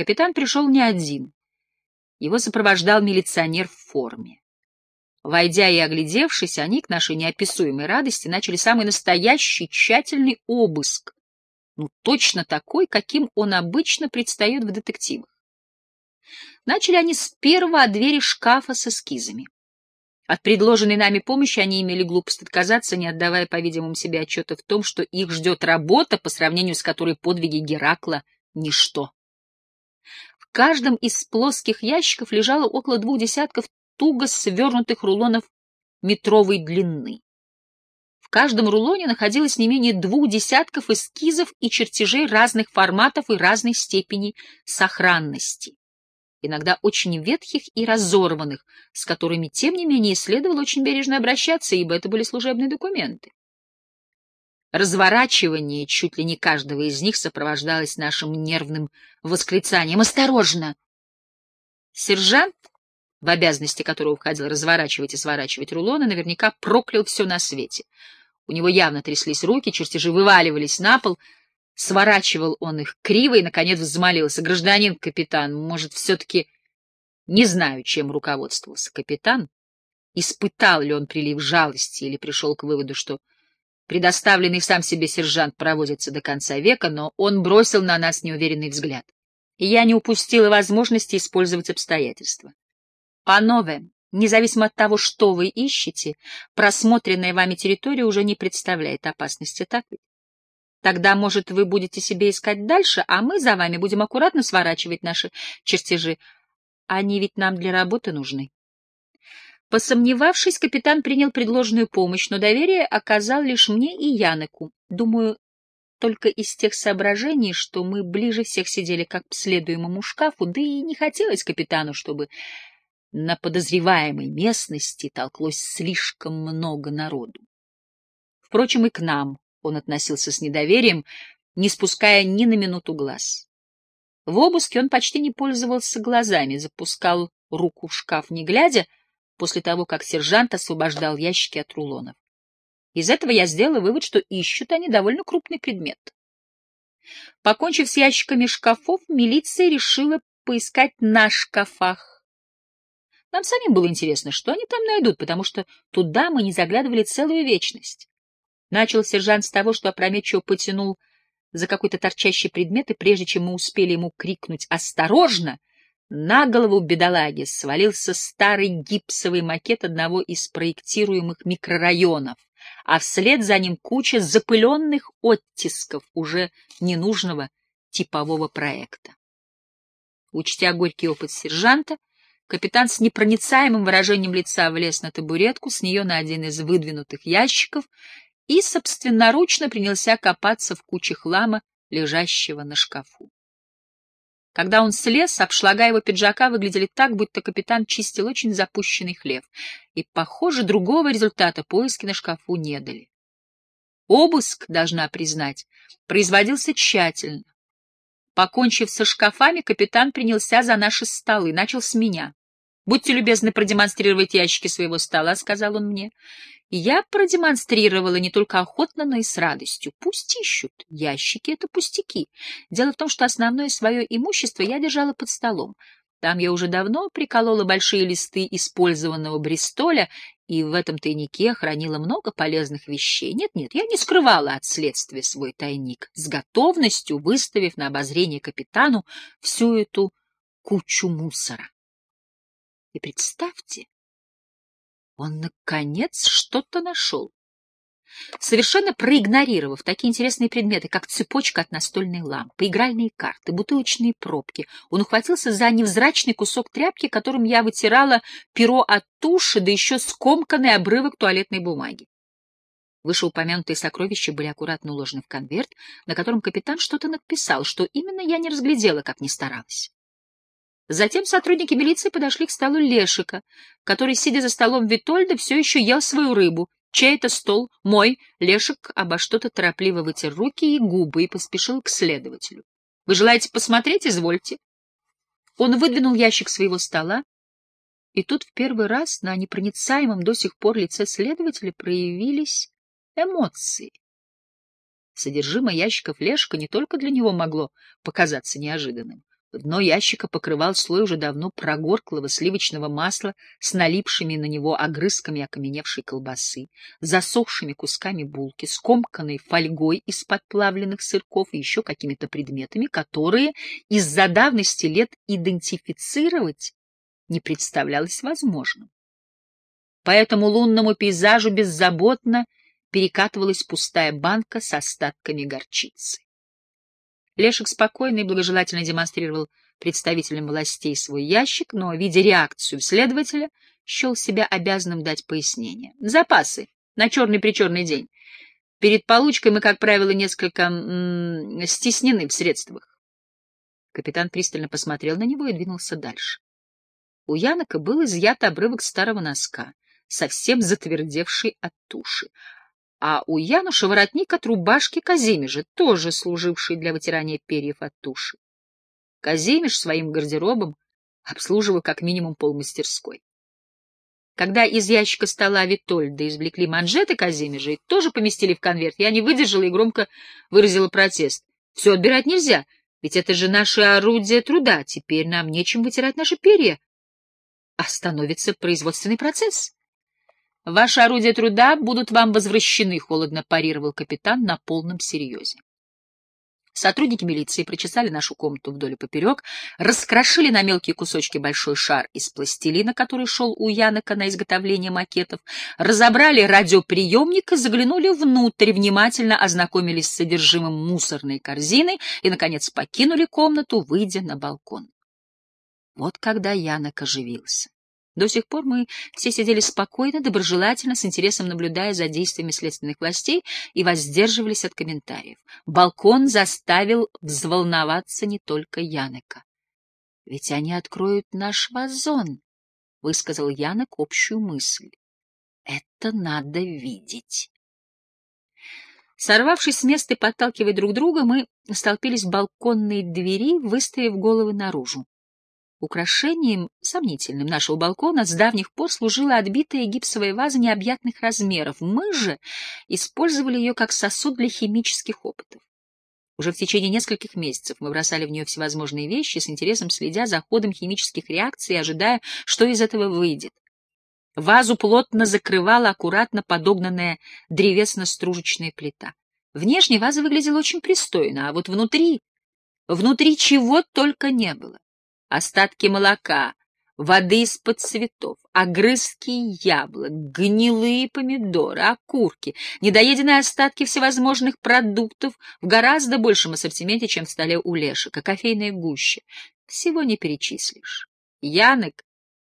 Капитан пришел не один. Его сопровождал милиционер в форме. Войдя и оглядевшись, они, к нашей неописуемой радости, начали самый настоящий тщательный обыск. Ну, точно такой, каким он обычно предстает в детективах. Начали они с первого от двери шкафа с эскизами. От предложенной нами помощи они имели глупость отказаться, не отдавая, по-видимому, себе отчета в том, что их ждет работа, по сравнению с которой подвиги Геракла — ничто. Каждом из плоских ящиков лежало около двух десятков туго свернутых рулонов метровой длины. В каждом рулоне находилось не менее двух десятков эскизов и чертежей разных форматов и разной степени сохранности иногда очень ветхих и разорванных, с которыми, тем не менее, следовало очень бережно обращаться, ибо это были служебные документы. Разворачивание чуть ли не каждого из них сопровождалось нашим нервным восклицанием «Осторожно!». Сержант, в обязанности которого входил разворачивать и сворачивать рулоны, наверняка проклял все на свете. У него явно тряслись руки, чертежи вываливались на пол — Сворачивал он их криво и, наконец, взмолился. «Гражданин капитан, может, все-таки...» Не знаю, чем руководствовался капитан. Испытал ли он прилив жалости или пришел к выводу, что предоставленный сам себе сержант проводится до конца века, но он бросил на нас неуверенный взгляд. И я не упустила возможности использовать обстоятельства. Панове, независимо от того, что вы ищете, просмотренная вами территория уже не представляет опасности, так? Тогда, может, вы будете себе искать дальше, а мы за вами будем аккуратно сворачивать наши чертежи. Они ведь нам для работы нужны. Посомневавшись, капитан принял предложенную помощь, но доверие оказал лишь мне и Янеку. Думаю, только из тех соображений, что мы ближе всех сидели как к следуемому шкафу, да и не хотелось капитану, чтобы на подозреваемой местности толклось слишком много народу. Впрочем, и к нам он относился с недоверием, не спуская ни на минуту глаз. В обыске он почти не пользовался глазами, запускал руку в шкаф не глядя, после того, как сержант освобождал ящики от рулонов. Из этого я сделала вывод, что ищут они довольно крупный предмет. Покончив с ящиками шкафов, милиция решила поискать на шкафах. Нам самим было интересно, что они там найдут, потому что туда мы не заглядывали целую вечность. Начал сержант с того, что опрометчиво потянул за какой-то торчащий предмет, и прежде чем мы успели ему крикнуть «Осторожно!», на голову бедолаги свалился старый гипсовый макет одного из проектируемых микрорайонов, а вслед за ним куча запыленных оттисков уже ненужного типового проекта. Учтя горький опыт сержанта, капитан с непроницаемым выражением лица влез на табуретку, с нее на один из выдвинутых ящиков и собственноручно принялся копаться в куче хлама, лежащего на шкафу. Когда он слез, обшлага его пиджака выглядели так, будто капитан чистил очень запущенный хлев, и, похоже, другого результата поиски на шкафу не дали. Обыск, должна признать, производился тщательно. Покончив со шкафами, капитан принялся за наши столы, начал с меня. «Будьте любезны продемонстрировать ящики своего стола», — сказал он мне. Я продемонстрировала не только охотно, но и с радостью. Пусть ищут. Ящики — это пустяки. Дело в том, что основное свое имущество я держала под столом. Там я уже давно приколола большие листы использованного бристоля, и в этом тайнике хранила много полезных вещей. Нет-нет, я не скрывала от следствия свой тайник, с готовностью выставив на обозрение капитану всю эту кучу мусора. И представьте, он, наконец, что-то нашел. Совершенно проигнорировав такие интересные предметы, как цепочка от настольной лампы, игральные карты, бутылочные пробки, он ухватился за невзрачный кусок тряпки, которым я вытирала перо от туши, да еще скомканный обрывок туалетной бумаги. Вышеупомянутые сокровища были аккуратно уложены в конверт, на котором капитан что-то написал, что именно я не разглядела, как ни старалась. Затем сотрудники милиции подошли к столу Лешика, который, сидя за столом Витольда, все еще ел свою рыбу. Чей это стол? Мой. Лешик обо что-то торопливо вытер руки и губы и поспешил к следователю. Вы желаете посмотреть? Извольте. Он выдвинул ящик своего стола, и тут в первый раз на непроницаемом до сих пор лице следователя проявились эмоции. Содержимое ящиков Лешка не только для него могло показаться неожиданным. Дно ящика покрывал слой уже давно прогорклого сливочного масла с налипшими на него огрызками окаменевшей колбасы, засохшими кусками булки, скомканной фольгой из-под плавленных сырков и еще какими-то предметами, которые из-за давности лет идентифицировать не представлялось возможным. По этому лунному пейзажу беззаботно перекатывалась пустая банка с остатками горчицы. Лешек спокойно и благожелательно демонстрировал представителям властей свой ящик, но, видя реакцию следователя, счел себя обязанным дать пояснение. Запасы на черный-причерный день. Перед получкой мы, как правило, несколько стеснены в средствах. Капитан пристально посмотрел на него и двинулся дальше. У Янока был изъят обрывок старого носка, совсем затвердевший от туши, а у Януша воротник от рубашки Казимежа, тоже служивший для вытирания перьев от туши. Казимиш своим гардеробом обслуживал как минимум полмастерской. Когда из ящика стола Витольда извлекли манжеты Казимежа и тоже поместили в конверт, я не выдержала и громко выразила протест. Все отбирать нельзя, ведь это же наше орудие труда, теперь нам нечем вытирать наши перья. Остановится производственный процесс. Ваши орудия труда будут вам возвращены, — холодно парировал капитан на полном серьезе. Сотрудники милиции прочесали нашу комнату вдоль и поперек, раскрошили на мелкие кусочки большой шар из пластилина, который шел у Янока на изготовление макетов, разобрали радиоприемник и заглянули внутрь, внимательно ознакомились с содержимым мусорной корзины и, наконец, покинули комнату, выйдя на балкон. Вот когда Янок оживился. До сих пор мы все сидели спокойно, доброжелательно, с интересом наблюдая за действиями следственных властей и воздерживались от комментариев. Балкон заставил взволноваться не только Янека. — Ведь они откроют наш вазон, — высказал Янек общую мысль. — Это надо видеть. Сорвавшись с места и подталкивая друг друга, мы столпились в балконной двери, выставив головы наружу. Украшением сомнительным нашего балкона с давних пор служила отбитая гипсовая ваза необъятных размеров. Мы же использовали ее как сосуд для химических опытов. Уже в течение нескольких месяцев мы бросали в нее всевозможные вещи, с интересом следя за ходом химических реакций и ожидая, что из этого выйдет. Вазу плотно закрывала аккуратно подогнанная древесно-стружечная плита. Внешне ваза выглядела очень пристойно, а вот внутри... Внутри чего только не было остатки молока, воды из-под цветов, огрызки яблок, гнилые помидоры, окурки, недоеденные остатки всевозможных продуктов в гораздо большем ассортименте, чем в столе у Лешика, кофейная гуща. Всего не перечислишь. Янок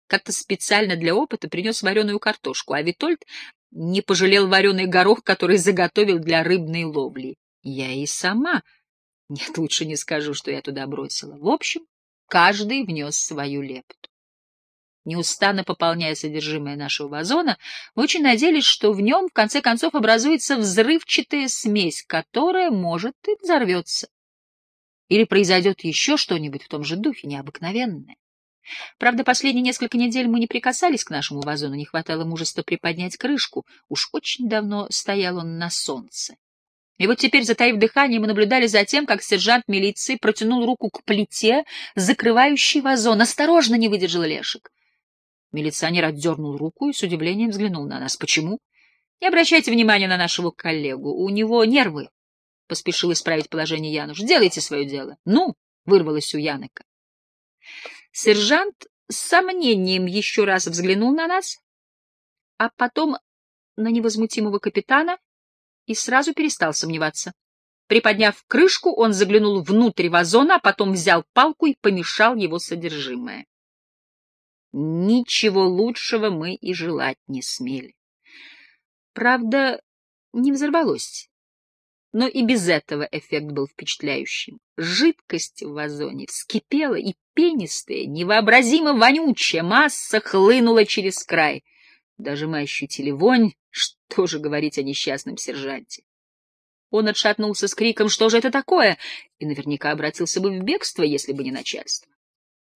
как-то специально для опыта принес вареную картошку, а Витольд не пожалел вареный горох, который заготовил для рыбной ловли. Я и сама... Нет, лучше не скажу, что я туда бросила. В общем, Каждый внес свою лепту. Неустанно пополняя содержимое нашего вазона, мы очень надеялись, что в нем, в конце концов, образуется взрывчатая смесь, которая, может, и взорвется. Или произойдет еще что-нибудь в том же духе необыкновенное. Правда, последние несколько недель мы не прикасались к нашему вазону, не хватало мужества приподнять крышку, уж очень давно стоял он на солнце. И вот теперь, затаив дыхание, мы наблюдали за тем, как сержант милиции протянул руку к плите, закрывающей вазон. Осторожно, не выдержал Лешек. Милиционер отдернул руку и с удивлением взглянул на нас. Почему? Не обращайте внимания на нашего коллегу. У него нервы. Поспешил исправить положение Януш. Делайте свое дело. Ну, вырвалось у Янека. Сержант с сомнением еще раз взглянул на нас, а потом на невозмутимого капитана и сразу перестал сомневаться. Приподняв крышку, он заглянул внутрь вазона, а потом взял палку и помешал его содержимое. Ничего лучшего мы и желать не смели. Правда, не взорвалось. Но и без этого эффект был впечатляющим. Жидкость в вазоне вскипела, и пенистая, невообразимо вонючая масса хлынула через край. Даже мы ощутили вонь, что же говорить о несчастном сержанте? Он отшатнулся с криком «Что же это такое?» и наверняка обратился бы в бегство, если бы не начальство.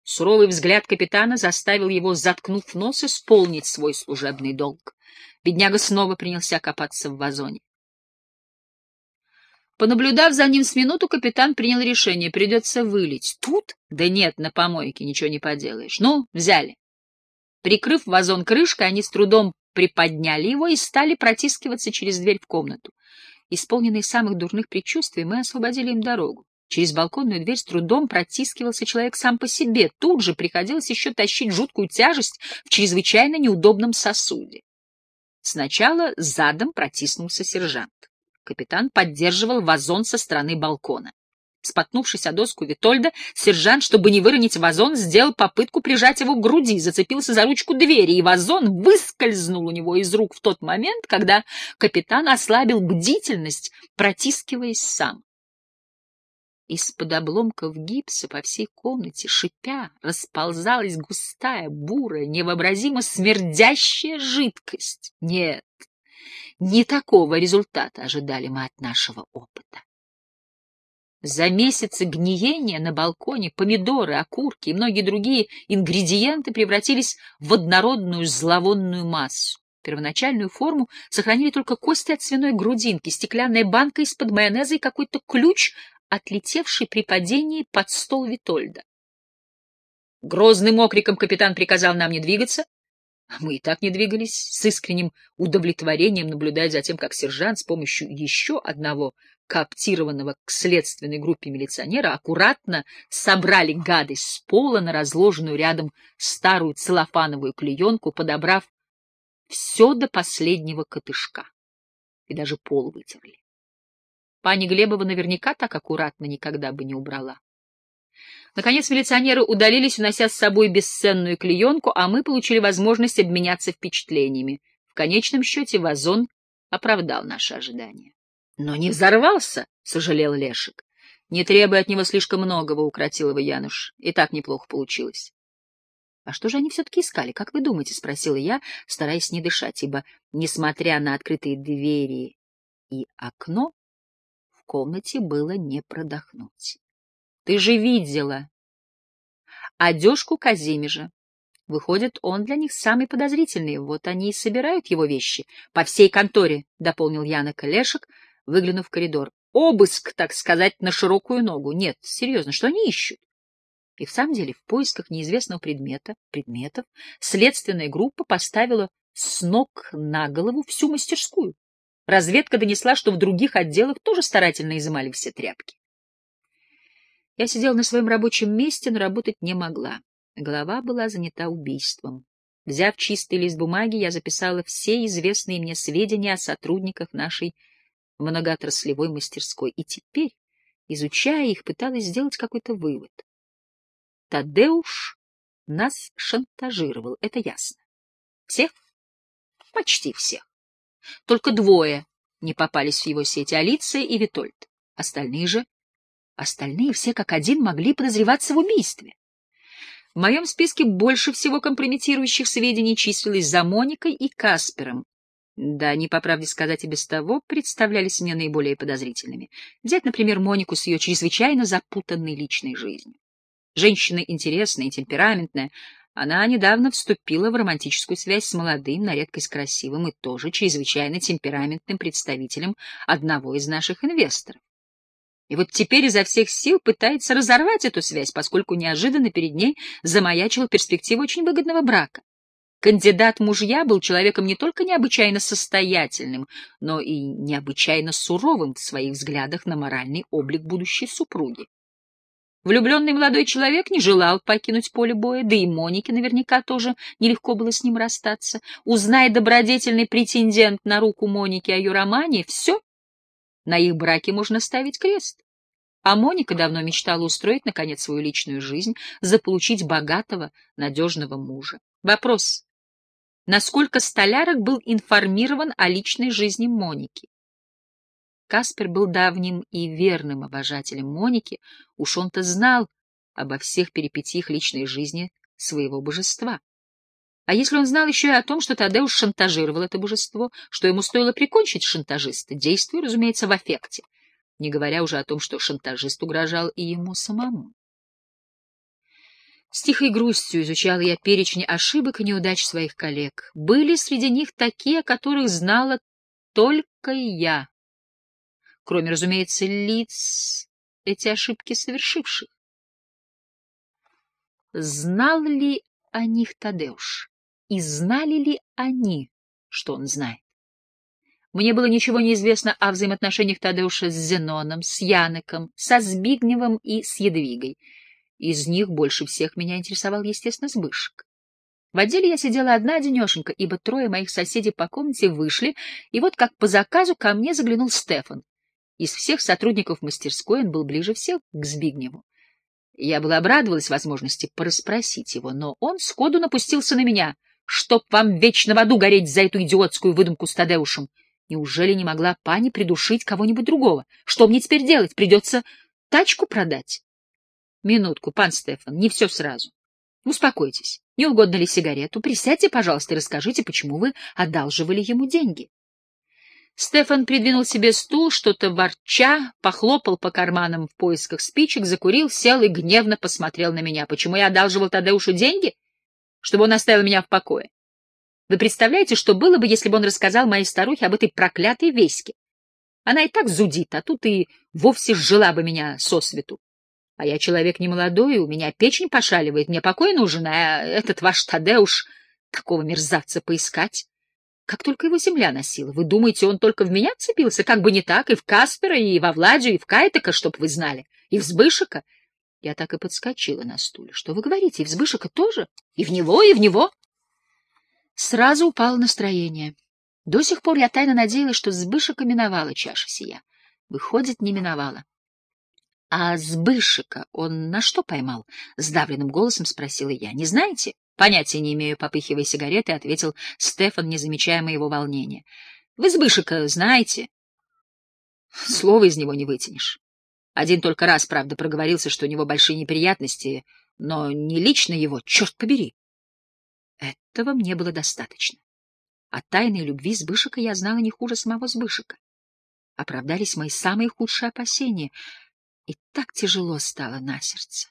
Суровый взгляд капитана заставил его, заткнув нос, исполнить свой служебный долг. Бедняга снова принялся копаться в вазоне. Понаблюдав за ним с минуту, капитан принял решение, придется вылить. Тут? Да нет, на помойке, ничего не поделаешь. Ну, взяли. Прикрыв вазон крышкой, они с трудом приподняли его и стали протискиваться через дверь в комнату. Исполненные самых дурных предчувствий, мы освободили им дорогу. Через балконную дверь с трудом протискивался человек сам по себе. Тут же приходилось еще тащить жуткую тяжесть в чрезвычайно неудобном сосуде. Сначала задом протиснулся сержант. Капитан поддерживал вазон со стороны балкона. Споткнувшись о доску Витольда, сержант, чтобы не выронить вазон, сделал попытку прижать его к груди, зацепился за ручку двери, и вазон выскользнул у него из рук в тот момент, когда капитан ослабил бдительность, протискиваясь сам. Из-под обломков гипса по всей комнате, шипя, расползалась густая, бурая, невообразимо смердящая жидкость. Нет, не такого результата ожидали мы от нашего опыта. За месяцы гниения на балконе помидоры, окурки и многие другие ингредиенты превратились в однородную зловонную массу. Первоначальную форму сохранили только кости от свиной грудинки, стеклянная банка из-под майонеза и какой-то ключ, отлетевший при падении под стол Витольда. Грозным окриком капитан приказал нам не двигаться. Мы и так не двигались, с искренним удовлетворением наблюдая за тем, как сержант с помощью еще одного кооптированного к следственной группе милиционера, аккуратно собрали гадость с пола на разложенную рядом старую целлофановую клеенку, подобрав все до последнего котышка. И даже пол вытерли. Пани Глебова наверняка так аккуратно никогда бы не убрала. Наконец милиционеры удалились, унося с собой бесценную клеенку, а мы получили возможность обменяться впечатлениями. В конечном счете вазон оправдал наши ожидания. Но не взорвался, — сожалел Лешек. Не требуя от него слишком многого, — укротил его Януш. И так неплохо получилось. — А что же они все-таки искали, как вы думаете? — спросила я, стараясь не дышать, ибо, несмотря на открытые двери и окно, в комнате было не продохнуть. — Ты же видела. Одежку Казимежа. Выходит, он для них самый подозрительный. Вот они и собирают его вещи. По всей конторе, — дополнил Яна Лешек, — выглянув в коридор. Обыск, так сказать, на широкую ногу. Нет, серьезно, что они ищут? И в самом деле, в поисках неизвестного предмета, предметов, следственная группа поставила с ног на голову всю мастерскую. Разведка донесла, что в других отделах тоже старательно изымали все тряпки. Я сидела на своем рабочем месте, но работать не могла. Голова была занята убийством. Взяв чистый лист бумаги, я записала все известные мне сведения о сотрудниках нашей многоотраслевой мастерской, и теперь, изучая их, пыталась сделать какой-то вывод. Тадеуш нас шантажировал, это ясно. Всех? Почти всех. Только двое не попались в его сети — Алиция и Витольд. Остальные же... Остальные все как один могли подозреваться в убийстве. В моем списке больше всего компрометирующих сведений числились за Моникой и Каспером, да, они, по правде сказать, и без того представлялись мне наиболее подозрительными. Взять, например, Монику с ее чрезвычайно запутанной личной жизнью. Женщина интересная и темпераментная, она недавно вступила в романтическую связь с молодым, на редкость красивым и тоже чрезвычайно темпераментным представителем одного из наших инвесторов. И вот теперь изо всех сил пытается разорвать эту связь, поскольку неожиданно перед ней замаячила перспектива очень выгодного брака. Кандидат мужья был человеком не только необычайно состоятельным, но и необычайно суровым в своих взглядах на моральный облик будущей супруги. Влюбленный молодой человек не желал покинуть поле боя, да и Монике наверняка тоже нелегко было с ним расстаться. Узная добродетельный претендент на руку Моники о ее романе, все, на их браке можно ставить крест. А Моника давно мечтала устроить, наконец, свою личную жизнь, заполучить богатого, надежного мужа. Вопрос, насколько Столярок был информирован о личной жизни Моники. Каспер был давним и верным обожателем Моники, уж он-то знал обо всех перипетиях личной жизни своего божества. А если он знал еще и о том, что Тадеуш шантажировал это божество, что ему стоило прикончить шантажиста, действуя, разумеется, в аффекте, не говоря уже о том, что шантажист угрожал и ему самому. С тихой грустью изучала я перечни ошибок и неудач своих коллег. Были среди них такие, о которых знала только я. кроме, разумеется, лиц эти ошибки совершивших. Знал ли о них Тадеуш? И знали ли они, что он знает? Мне было ничего не известно о взаимоотношениях Тадеуша с Зеноном, с Яноком, со Збигневым и с Едвигой. Из них больше всех меня интересовал, естественно, Сбышек. В отделе я сидела одна одинешенька, ибо трое моих соседей по комнате вышли, и вот как по заказу ко мне заглянул Стефан. Из всех сотрудников мастерской он был ближе всех к Збигневу. Я была обрадовалась возможности порасспросить его, но он сходу напустился на меня. «Чтоб вам вечно в аду гореть за эту идиотскую выдумку с Тадеушем! Неужели не могла пани придушить кого-нибудь другого? Что мне теперь делать? Придется тачку продать?» «Минутку, пан Стефан, не все сразу. Успокойтесь. Не угодно ли сигарету? Присядьте, пожалуйста, и расскажите, почему вы одалживали ему деньги. Стефан придвинул себе стул, что-то ворча, похлопал по карманам в поисках спичек, закурил, сел и гневно посмотрел на меня. Почему я одалживал Тадеушу деньги? Чтобы он оставил меня в покое. Вы представляете, что было бы, если бы он рассказал моей старухе об этой проклятой веське? Она и так зудит, а тут и вовсе сжила бы меня сосвету. А я человек немолодой, у меня печень пошаливает, мне покой нужен, а этот ваш Тадеуш, такого мерзавца поискать. Как только его земля носила. Вы думаете, он только в меня вцепился? Как бы не так, и в Каспера, и во Владию, и в Кайтека, чтоб вы знали, и в Збышика. Я так и подскочила на стуле. Что вы говорите, и в Збышика тоже? И в него, и в него? Сразу упало настроение. До сих пор я тайно надеялась, что Збышика миновала чаша сия. Выходит, не миновала. А Збышика он на что поймал? Сдавленным голосом спросила я. Не знаете? Понятия не имею, попыхивая сигареты, ответил Стефан, не замечая моего волнения. Вы Збышика знаете? Слова из него не вытянешь. Один только раз, правда, проговорился, что у него большие неприятности, но не лично его, черт побери. Этого мне было достаточно. О тайной любви Збышика я знала не хуже самого Збышика. Оправдались мои самые худшие опасения — и так тяжело стало на сердце.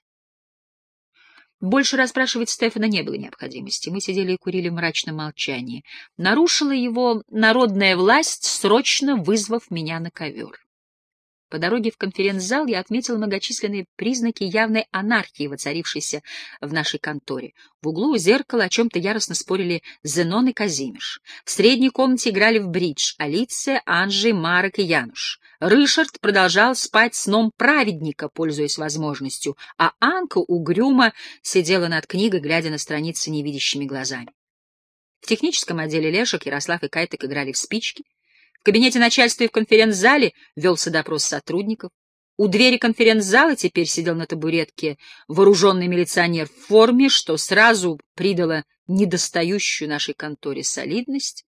Больше расспрашивать Стефана не было необходимости. Мы сидели и курили в мрачном молчании. Нарушила его народная власть, срочно вызвав меня на ковер. По дороге в конференц-зал я отметил многочисленные признаки явной анархии, воцарившейся в нашей конторе. В углу у зеркала о чем-то яростно спорили Зенон и Казимиш. В средней комнате играли в бридж Алиция, Анжи, Марок и Януш. Рышард продолжал спать сном праведника, пользуясь возможностью, а Анка угрюмо сидела над книгой, глядя на страницы невидящими глазами. В техническом отделе Лешек, Ярослав и Кайтек играли в спички. В кабинете начальства и в конференц-зале велся допрос сотрудников. У двери конференц-зала теперь сидел на табуретке вооруженный милиционер в форме, что сразу придало недостающую нашей конторе солидность.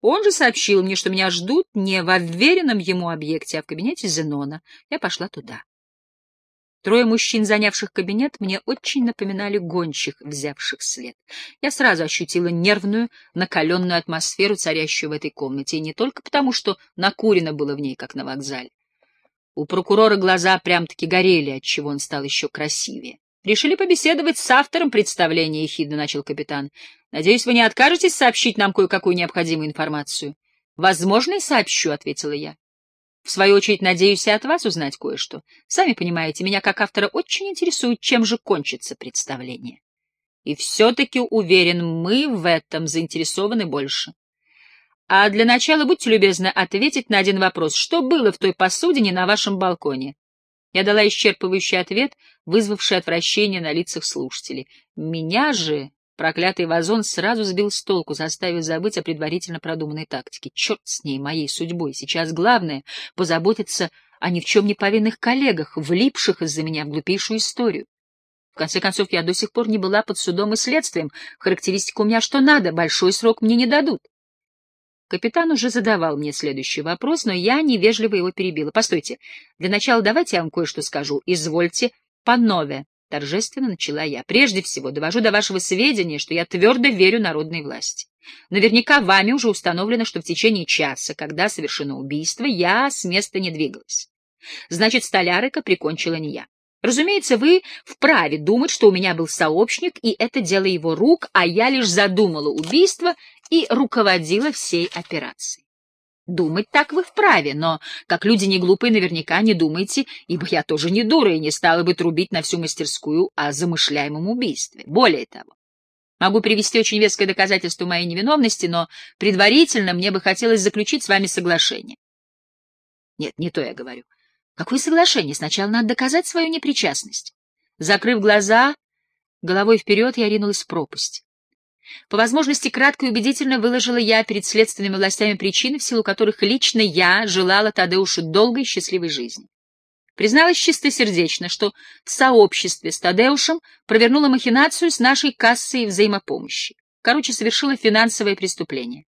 Он же сообщил мне, что меня ждут не в уверенном ему объекте, а в кабинете Зенона. Я пошла туда. Трое мужчин, занявших кабинет, мне очень напоминали гончих, взявших след. Я сразу ощутила нервную, накаленную атмосферу, царящую в этой комнате, и не только потому, что накурено было в ней, как на вокзале. У прокурора глаза прям-таки горели, отчего он стал еще красивее. «Решили побеседовать с автором представления», — ехидно начал капитан. «Надеюсь, вы не откажетесь сообщить нам кое-какую необходимую информацию?» «Возможно, и сообщу», — ответила я. В свою очередь, надеюсь и от вас узнать кое-что. Сами понимаете, меня как автора очень интересует, чем же кончится представление. И все-таки, уверен, мы в этом заинтересованы больше. А для начала будьте любезны ответить на один вопрос. Что было в той посудине на вашем балконе? Я дала исчерпывающий ответ, вызвавший отвращение на лицах слушателей. Меня же Проклятый вазон сразу сбил с толку, заставив забыть о предварительно продуманной тактике. Черт с ней, моей судьбой. Сейчас главное — позаботиться о ни в чем не повинных коллегах, влипших из-за меня в глупейшую историю. В конце концов, я до сих пор не была под судом и следствием. Характеристика у меня что надо, большой срок мне не дадут. Капитан уже задавал мне следующий вопрос, но я невежливо его перебила. Постойте, для начала давайте я вам кое-что скажу. Извольте, панове. — торжественно начала я. «Прежде всего, довожу до вашего сведения, что я твердо верю народной власти. Наверняка вами уже установлено, что в течение часа, когда совершено убийство, я с места не двигалась. Значит, столярика прикончила не я. Разумеется, вы вправе думать, что у меня был сообщник, и это дело его рук, а я лишь задумала убийство и руководила всей операцией. Думать так вы вправе, но, как люди не глупые, наверняка не думайте, ибо я тоже не дура и не стала бы трубить на всю мастерскую о замышляемом убийстве. Более того, могу привести очень веское доказательство моей невиновности, но предварительно мне бы хотелось заключить с вами соглашение. Нет, не то я говорю. Какое соглашение? Сначала надо доказать свою непричастность. Закрыв глаза, головой вперед я ринулась в пропасть. По возможности кратко и убедительно выложила я перед следственными властями причины, в силу которых лично я желала Тадеушу долгой и счастливой жизни. Призналась чистосердечно, что в сообществе с Тадеушем провернула махинацию с нашей кассой взаимопомощи. Короче, совершила финансовое преступление.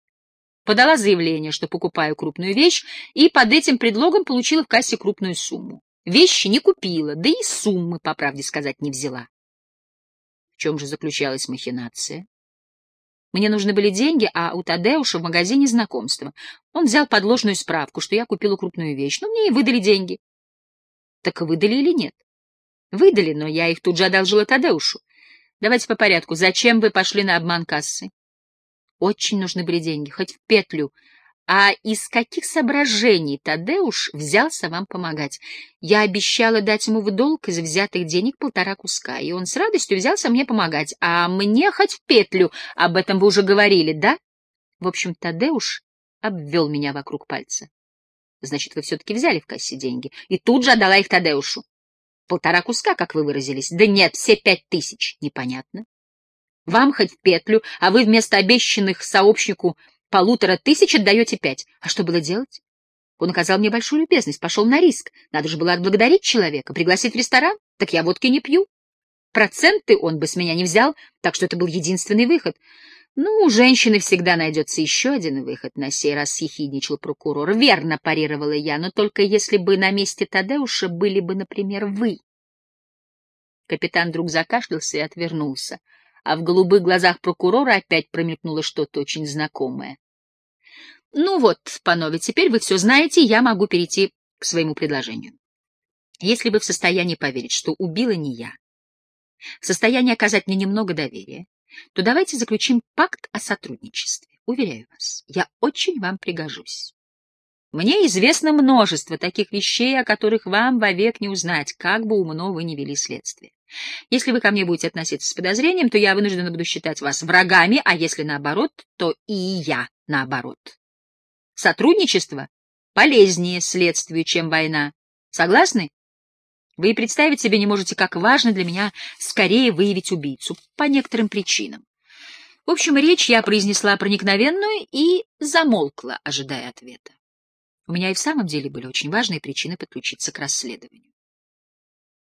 Подала заявление, что покупаю крупную вещь, и под этим предлогом получила в кассе крупную сумму. Вещи не купила, да и суммы, по правде сказать, не взяла. В чем же заключалась махинация? Мне нужны были деньги, а у Тадеуша в магазине знакомства. Он взял подложную справку, что я купила крупную вещь, но мне и выдали деньги. Так выдали или нет? Выдали, но я их тут же одолжила Тадеушу. Давайте по порядку. Зачем вы пошли на обман кассы? Очень нужны были деньги, хоть в петлю, а из каких соображений Тадеуш взялся вам помогать? Я обещала дать ему в долг из взятых денег полтора куска, и он с радостью взялся мне помогать. А мне хоть в петлю, об этом вы уже говорили, да? В общем, Тадеуш обвел меня вокруг пальца. Значит, вы все-таки взяли в кассе деньги. И тут же отдала их Тадеушу. Полтора куска, как вы выразились. Да нет, все пять тысяч. Непонятно. Вам хоть в петлю, а вы вместо обещанных сообщнику полутора тысяч отдаете пять. А что было делать? Он оказал мне большую любезность, пошел на риск. Надо же было отблагодарить человека, пригласить в ресторан. Так я водки не пью. Проценты он бы с меня не взял, так что это был единственный выход. Ну, у женщины всегда найдется еще один выход, на сей раз съехидничал прокурор. Верно, парировала я, но только если бы на месте Тадеуша были бы, например, вы. Капитан вдруг закашлялся и отвернулся а в голубых глазах прокурора опять промелькнуло что-то очень знакомое. «Ну вот, панове, теперь вы все знаете, я могу перейти к своему предложению. Если вы в состоянии поверить, что убила не я, в состоянии оказать мне немного доверия, то давайте заключим пакт о сотрудничестве. Уверяю вас, я очень вам пригожусь. Мне известно множество таких вещей, о которых вам вовек не узнать, как бы умно вы ни вели следствие. Если вы ко мне будете относиться с подозрением, то я вынуждена буду считать вас врагами, а если наоборот, то и я наоборот. Сотрудничество полезнее следствию, чем война. Согласны? Вы и представить себе не можете, как важно для меня скорее выявить убийцу, по некоторым причинам. В общем, речь я произнесла проникновенную и замолкла, ожидая ответа. У меня и в самом деле были очень важные причины подключиться к расследованию.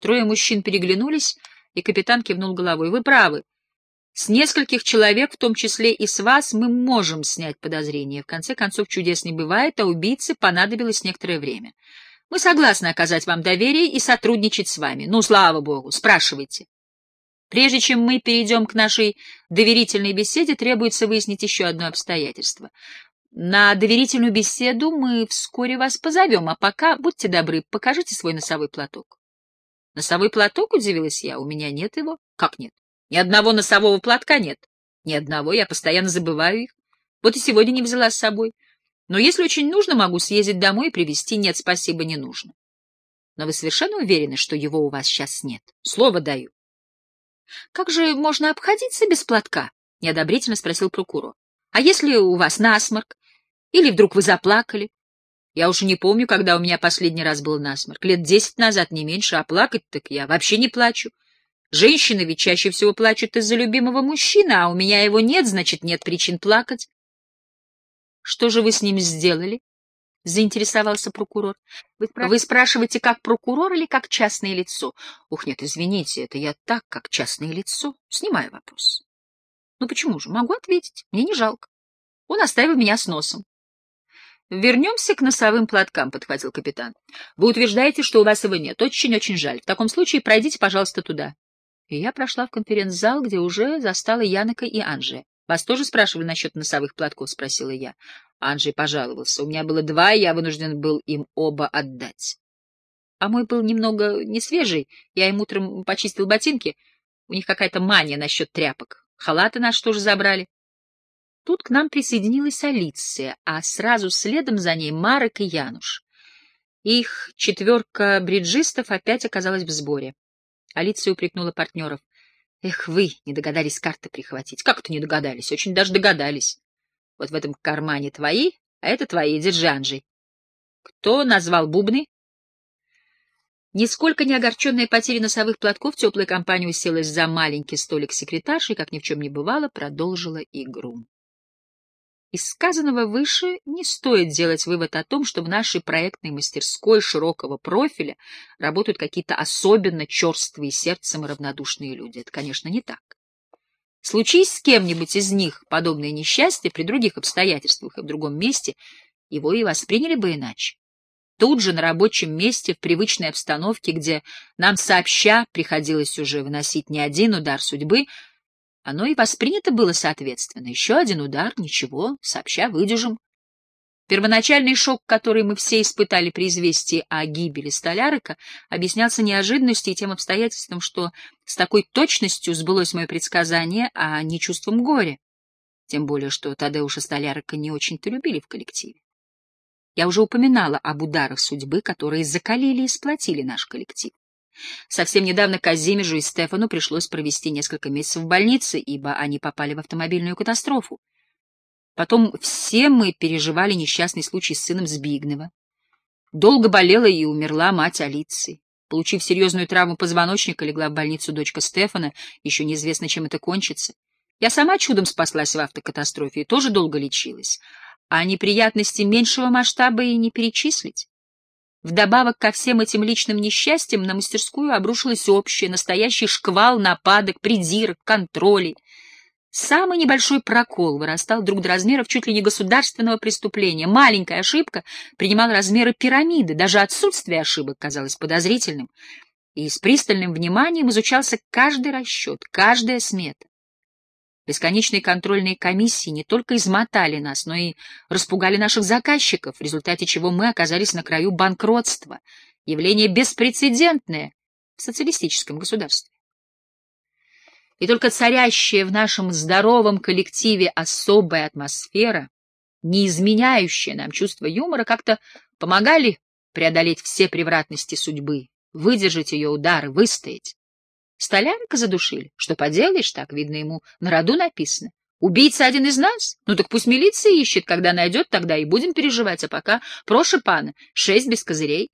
Трое мужчин переглянулись, и капитан кивнул головой. — Вы правы. С нескольких человек, в том числе и с вас, мы можем снять подозрения. В конце концов, чудес не бывает, а убийце понадобилось некоторое время. Мы согласны оказать вам доверие и сотрудничать с вами. Ну, слава богу, спрашивайте. Прежде чем мы перейдем к нашей доверительной беседе, требуется выяснить еще одно обстоятельство. На доверительную беседу мы вскоре вас позовем, а пока, будьте добры, покажите свой носовой платок. Носовой платок, удивилась я, у меня нет его. Как нет? Ни одного носового платка нет. Ни одного, я постоянно забываю их. Вот и сегодня не взяла с собой. Но если очень нужно, могу съездить домой и привезти. Нет, спасибо, не нужно. Но вы совершенно уверены, что его у вас сейчас нет? Слово даю. Как же можно обходиться без платка? Неодобрительно спросил прокурор. А если у вас насморк? Или вдруг вы заплакали? Я уже не помню, когда у меня последний раз был насморк. Лет десять назад, не меньше, а плакать так я вообще не плачу. Женщины ведь чаще всего плачут из-за любимого мужчины, а у меня его нет, значит, нет причин плакать. — Что же вы с ним сделали? — заинтересовался прокурор. Вы, спраш... вы спрашиваете, как прокурор или как частное лицо? Ух, нет, извините, это я так, как частное лицо. Снимаю вопрос. Ну почему же? Могу ответить. Мне не жалко. Он оставил меня с носом. Вернемся к носовым платкам, — подхватил капитан. Вы утверждаете, что у вас его нет. Очень-очень жаль. В таком случае пройдите, пожалуйста, туда. И я прошла в конференц-зал, где уже застала Янока и Анжи. Вас тоже спрашивали насчет носовых платков? — спросила я. Анжей пожаловался. У меня было два, и я вынужден был им оба отдать. А мой был немного несвежий. Я им утром почистил ботинки. У них какая-то мания насчет тряпок. Халаты наш тоже забрали. Тут к нам присоединилась Алиция, а сразу следом за ней Марек и Януш. Их четверка бриджистов опять оказалась в сборе. Алиция упрекнула партнеров. Эх, вы не догадались карты прихватить. Как это не догадались? Очень даже догадались. Вот в этом кармане твои, а это твои, держи, Анжей. Кто назвал бубны? Нисколько не огорченная потерей носовых платков, теплая компания уселась за маленький столик секретарши и, как ни в чем не бывало, продолжила игру. Из сказанного выше не стоит делать вывод о том, что в нашей проектной мастерской широкого профиля работают какие-то особенно черствые сердцем и равнодушные люди. Это, конечно, не так. Случись с кем-нибудь из них подобное несчастье при других обстоятельствах и в другом месте, его и восприняли бы иначе. Тут же на рабочем месте, в привычной обстановке, где нам сообща приходилось уже выносить не один удар судьбы, оно и воспринято было соответственно. Еще один удар, ничего, сообща выдержим. Первоначальный шок, который мы все испытали при известии о гибели Столярика, объяснялся неожиданностью и тем обстоятельством, что с такой точностью сбылось мое предсказание, а не чувством горя. Тем более, что Тадеуша Столярика не очень-то любили в коллективе. Я уже упоминала об ударах судьбы, которые закалили и сплотили наш коллектив. Совсем недавно Казимежу и Стефану пришлось провести несколько месяцев в больнице, ибо они попали в автомобильную катастрофу. Потом все мы переживали несчастный случай с сыном Збигнева. Долго болела и умерла мать Алиции. Получив серьезную травму позвоночника, легла в больницу дочка Стефана, еще неизвестно, чем это кончится. Я сама чудом спаслась в автокатастрофе и тоже долго лечилась. А неприятности меньшего масштаба и не перечислить. Вдобавок ко всем этим личным несчастьям на мастерскую обрушилось общее, настоящий шквал нападок, придирок, контролей. Самый небольшой прокол вырастал вдруг до размеров чуть ли не государственного преступления. Маленькая ошибка принимала размеры пирамиды, даже отсутствие ошибок казалось подозрительным. И с пристальным вниманием изучался каждый расчет, каждая смета. Бесконечные контрольные комиссии не только измотали нас, но и распугали наших заказчиков, в результате чего мы оказались на краю банкротства, явление беспрецедентное в социалистическом государстве. И только царящая в нашем здоровом коллективе особая атмосфера, не изменяющая нам чувство юмора, как-то помогали преодолеть все превратности судьбы, выдержать ее удары, выстоять. Столярика задушили. Что поделаешь, так, видно, ему на роду написано. Убийца один из нас? Ну так пусть милиция ищет, когда найдет, тогда и будем переживать, а пока, прошу пана, шесть без козырей.